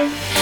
Bye.